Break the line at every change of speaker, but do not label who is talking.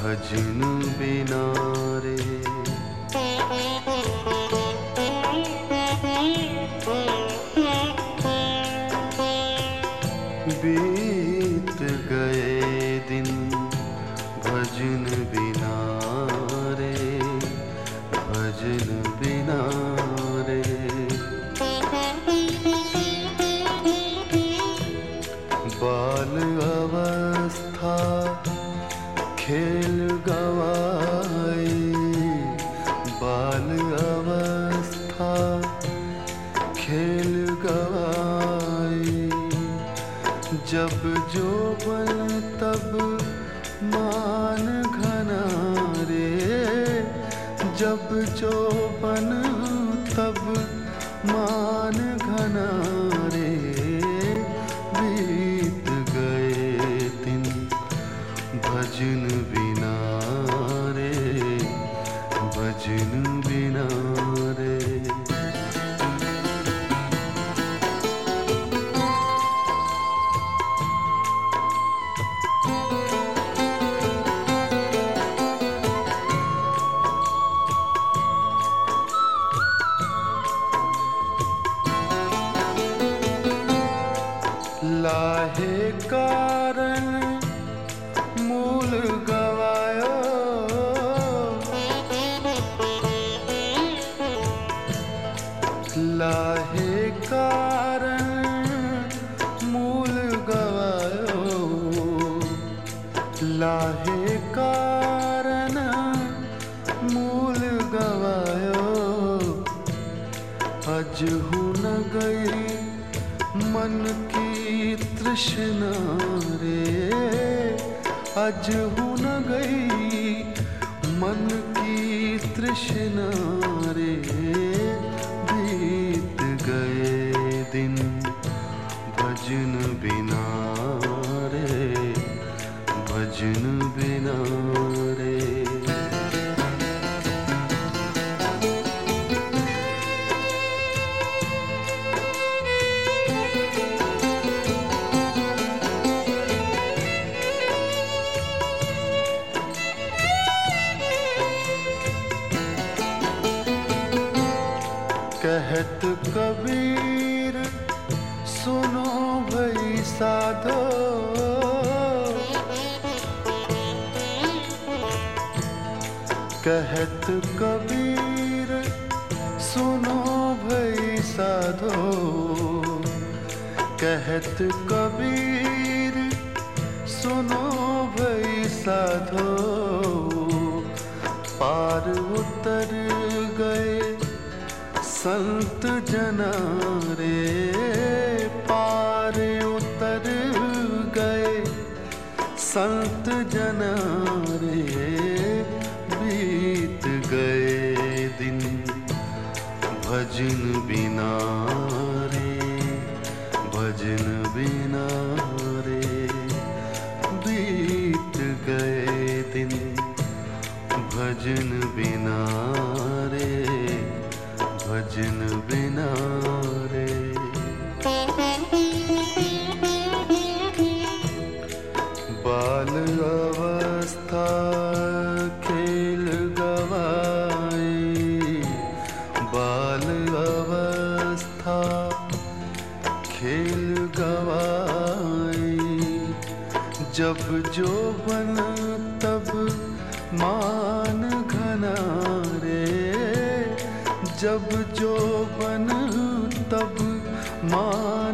भजन बिना रे। बीत खेल गवाई बाल अवस्था खेल गवाई जब जो बन तब मान घना रे जब जो बन तब मान घना बिना रे भजन बिना रे अज न गई मन की तृष्णा रे। अज न गई मन की तृष्णा रे। बीत गए दिन भजन बिना रे, भजन बिना रे। कहत कबीर, सुनो भई साधो। कहत कबीर, सुनो भई साधो। कहत कबीर, सुनो भई साधो। संत जना रे, पार उतर गए। संत जना रे, बीत गए दिन, भजन बिना रे, भजन बिना रे। बीत गए दिन, भजन बिना भजन बिना रे। बाल अवस्था खेल गवाई। बाल अवस्था खेल गवाई। जब जो बन तब मान घना जब जो बन तब मान